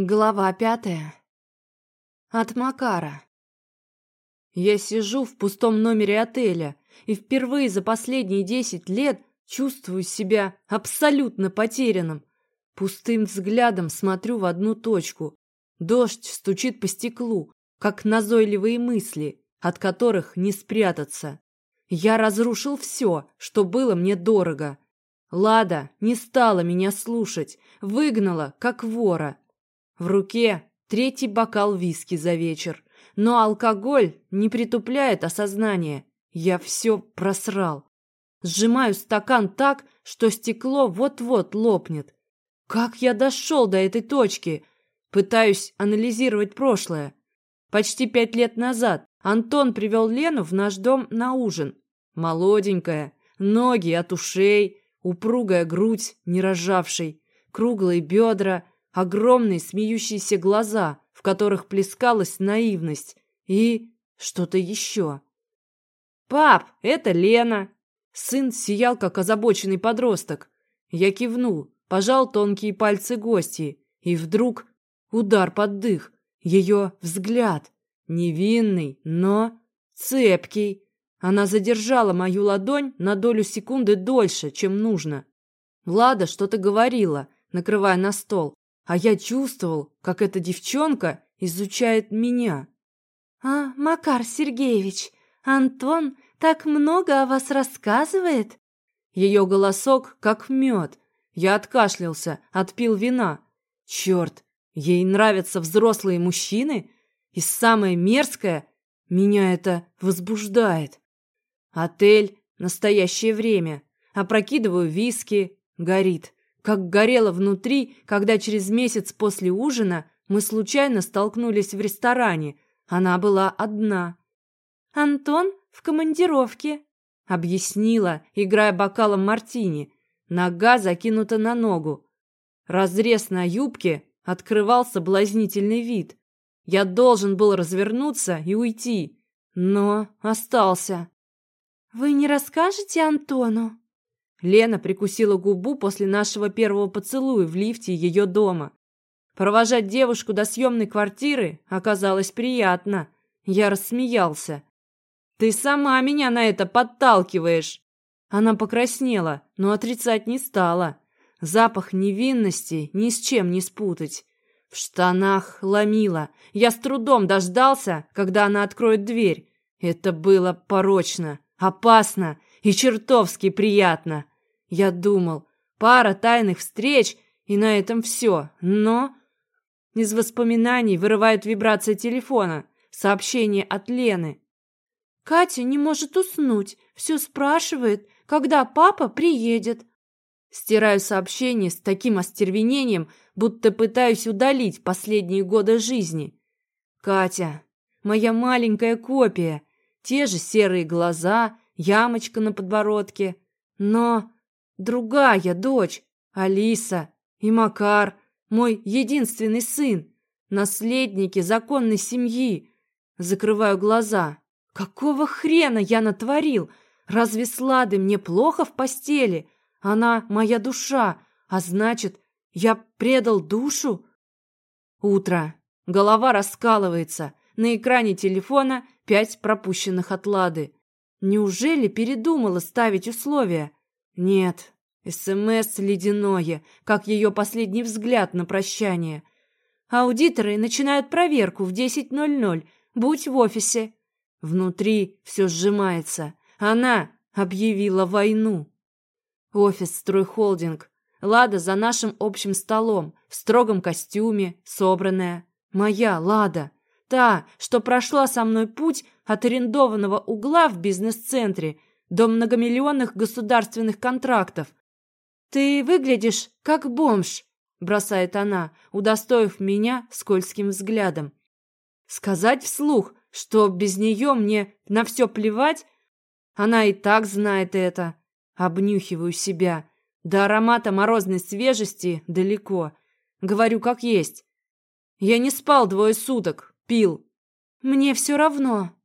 Глава пятая. От Макара. Я сижу в пустом номере отеля и впервые за последние десять лет чувствую себя абсолютно потерянным. Пустым взглядом смотрю в одну точку. Дождь стучит по стеклу, как назойливые мысли, от которых не спрятаться. Я разрушил все, что было мне дорого. Лада не стала меня слушать, выгнала, как вора. В руке третий бокал виски за вечер. Но алкоголь не притупляет осознание. Я все просрал. Сжимаю стакан так, что стекло вот-вот лопнет. Как я дошел до этой точки? Пытаюсь анализировать прошлое. Почти пять лет назад Антон привел Лену в наш дом на ужин. Молоденькая, ноги от ушей, упругая грудь, не рожавшей, круглые бедра — огромные смеющиеся глаза, в которых плескалась наивность и что-то еще. «Пап, это Лена!» Сын сиял, как озабоченный подросток. Я кивнул, пожал тонкие пальцы гости, и вдруг удар под дых, ее взгляд, невинный, но цепкий. Она задержала мою ладонь на долю секунды дольше, чем нужно. Влада что-то говорила, накрывая на стол, а я чувствовал, как эта девчонка изучает меня. «А, Макар Сергеевич, Антон так много о вас рассказывает?» Ее голосок как мед. Я откашлялся, отпил вина. Черт, ей нравятся взрослые мужчины? И самое мерзкое, меня это возбуждает. Отель, настоящее время. Опрокидываю виски, горит как горело внутри, когда через месяц после ужина мы случайно столкнулись в ресторане. Она была одна. «Антон в командировке», — объяснила, играя бокалом мартини. Нога закинута на ногу. Разрез на юбке открывал соблазнительный вид. Я должен был развернуться и уйти, но остался. «Вы не расскажете Антону?» Лена прикусила губу после нашего первого поцелуя в лифте ее дома. Провожать девушку до съемной квартиры оказалось приятно. Я рассмеялся. «Ты сама меня на это подталкиваешь!» Она покраснела, но отрицать не стала. Запах невинности ни с чем не спутать. В штанах ломила. Я с трудом дождался, когда она откроет дверь. Это было порочно, опасно и чертовски приятно. Я думал, пара тайных встреч, и на этом все. Но из воспоминаний вырывает вибрация телефона, сообщение от Лены. Катя не может уснуть, все спрашивает, когда папа приедет. Стираю сообщение с таким остервенением, будто пытаюсь удалить последние годы жизни. Катя, моя маленькая копия, те же серые глаза, ямочка на подбородке. Но другая дочь, Алиса и Макар, мой единственный сын, наследники законной семьи. Закрываю глаза. Какого хрена я натворил? Разве с Ладой мне плохо в постели? Она моя душа, а значит, я предал душу? Утро. Голова раскалывается. На экране телефона пять пропущенных от Лады. Неужели передумала ставить условия? Нет. СМС ледяное, как ее последний взгляд на прощание. Аудиторы начинают проверку в 10.00. Будь в офисе. Внутри все сжимается. Она объявила войну. Офис «Стройхолдинг». Лада за нашим общим столом, в строгом костюме, собранная. Моя Лада. Та, что прошла со мной путь от арендованного угла в бизнес-центре до многомиллионных государственных контрактов. «Ты выглядишь как бомж», — бросает она, удостоив меня скользким взглядом. Сказать вслух, что без нее мне на все плевать? Она и так знает это. Обнюхиваю себя. До аромата морозной свежести далеко. Говорю как есть. Я не спал двое суток, пил. Мне все равно.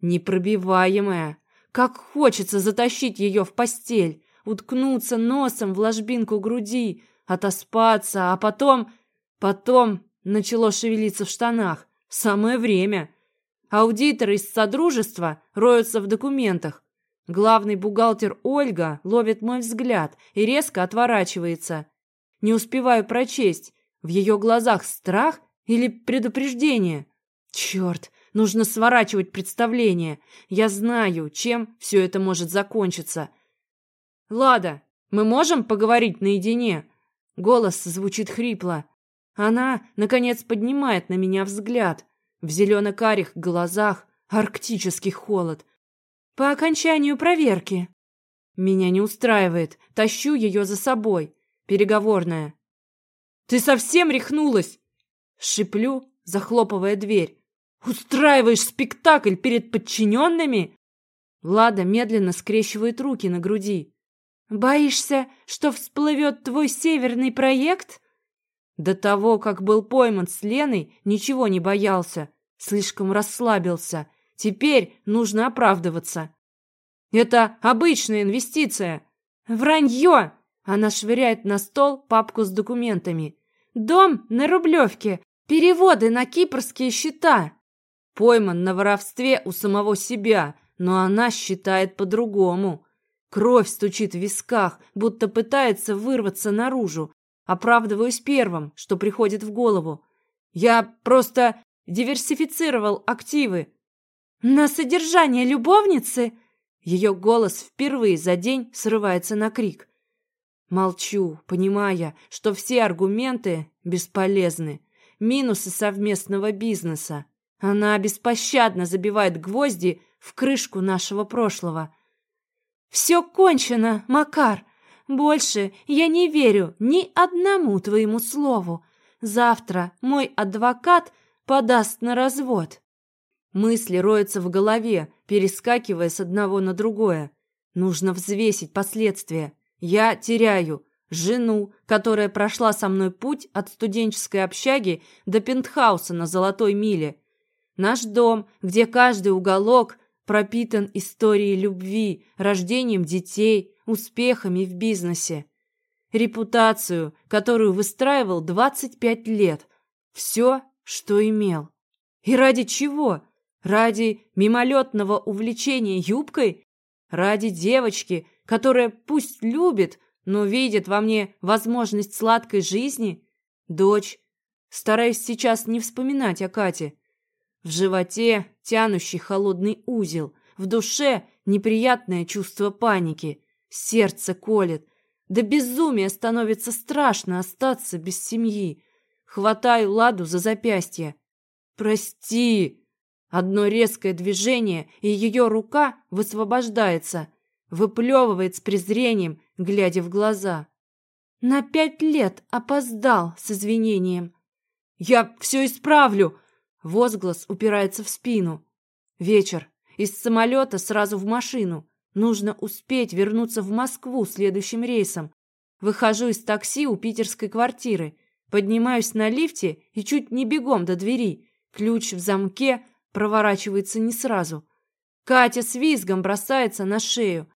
Непробиваемая. Как хочется затащить ее в постель, уткнуться носом в ложбинку груди, отоспаться, а потом... Потом начало шевелиться в штанах. Самое время. Аудиторы из Содружества роются в документах. Главный бухгалтер Ольга ловит мой взгляд и резко отворачивается. Не успеваю прочесть. В ее глазах страх или предупреждение? Черт, нужно сворачивать представление. Я знаю, чем все это может закончиться. Лада, мы можем поговорить наедине? Голос звучит хрипло. Она, наконец, поднимает на меня взгляд. В зелено-карих глазах арктический холод. По окончанию проверки. Меня не устраивает. Тащу ее за собой. Переговорная. «Ты совсем рехнулась?» Шиплю, захлопывая дверь. «Устраиваешь спектакль перед подчиненными?» Лада медленно скрещивает руки на груди. «Боишься, что всплывет твой северный проект?» До того, как был пойман с Леной, ничего не боялся. Слишком расслабился. Теперь нужно оправдываться. «Это обычная инвестиция». «Вранье!» Она швыряет на стол папку с документами. «Дом на Рублевке. Переводы на кипрские счета». Пойман на воровстве у самого себя, но она считает по-другому. Кровь стучит в висках, будто пытается вырваться наружу. Оправдываюсь первым, что приходит в голову. Я просто диверсифицировал активы. На содержание любовницы? Ее голос впервые за день срывается на крик. Молчу, понимая, что все аргументы бесполезны. Минусы совместного бизнеса. Она беспощадно забивает гвозди в крышку нашего прошлого. «Все кончено, Макар. Больше я не верю ни одному твоему слову. Завтра мой адвокат подаст на развод». Мысли роются в голове, перескакивая с одного на другое. Нужно взвесить последствия. Я теряю жену, которая прошла со мной путь от студенческой общаги до пентхауса на Золотой миле. Наш дом, где каждый уголок пропитан историей любви, рождением детей, успехами в бизнесе. Репутацию, которую выстраивал 25 лет. Все, что имел. И ради чего? Ради мимолетного увлечения юбкой? Ради девочки, которая пусть любит, но видит во мне возможность сладкой жизни? Дочь. Стараюсь сейчас не вспоминать о Кате. В животе тянущий холодный узел, в душе неприятное чувство паники, сердце колет. До безумия становится страшно остаться без семьи. Хватаю Ладу за запястье. «Прости!» Одно резкое движение, и ее рука высвобождается, выплевывает с презрением, глядя в глаза. На пять лет опоздал с извинением. «Я все исправлю!» Возглас упирается в спину. Вечер. Из самолета сразу в машину. Нужно успеть вернуться в Москву следующим рейсом. Выхожу из такси у питерской квартиры. Поднимаюсь на лифте и чуть не бегом до двери. Ключ в замке проворачивается не сразу. Катя с визгом бросается на шею.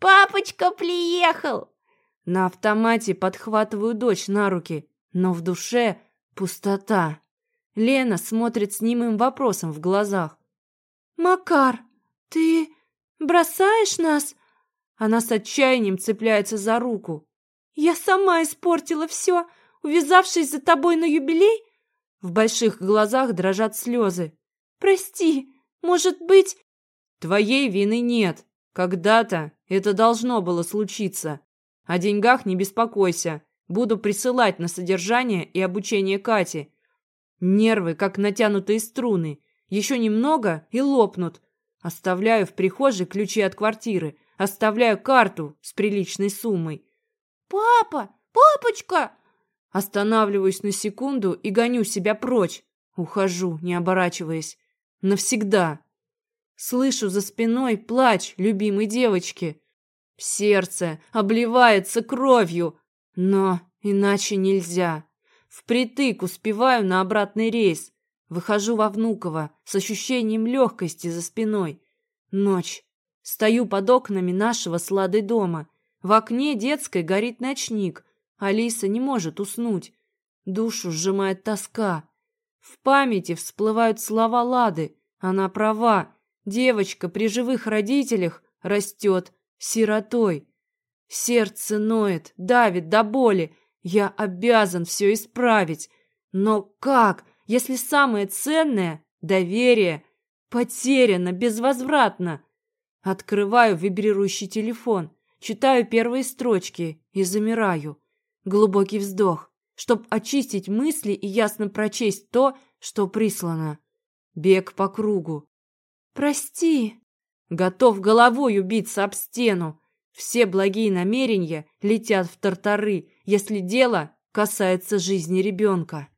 «Папочка приехал!» На автомате подхватываю дочь на руки, но в душе пустота. Лена смотрит с немым вопросом в глазах. «Макар, ты бросаешь нас?» Она с отчаянием цепляется за руку. «Я сама испортила все, увязавшись за тобой на юбилей?» В больших глазах дрожат слезы. «Прости, может быть...» «Твоей вины нет. Когда-то это должно было случиться. О деньгах не беспокойся. Буду присылать на содержание и обучение Кати. Нервы, как натянутые струны. Еще немного и лопнут. Оставляю в прихожей ключи от квартиры. Оставляю карту с приличной суммой. «Папа! Папочка!» Останавливаюсь на секунду и гоню себя прочь. Ухожу, не оборачиваясь. Навсегда. Слышу за спиной плач любимой девочки. Сердце обливается кровью, но иначе нельзя. Впритык успеваю на обратный рейс. Выхожу во Внуково с ощущением легкости за спиной. Ночь. Стою под окнами нашего с дома. В окне детской горит ночник. Алиса не может уснуть. Душу сжимает тоска. В памяти всплывают слова Лады. Она права. Девочка при живых родителях растет сиротой. Сердце ноет, давит до боли. Я обязан все исправить. Но как, если самое ценное — доверие — потеряно безвозвратно? Открываю вибрирующий телефон, читаю первые строчки и замираю. Глубокий вздох, чтоб очистить мысли и ясно прочесть то, что прислано. Бег по кругу. «Прости!» Готов головой убиться об стену. Все благие намерения летят в тартары, если дело касается жизни ребенка.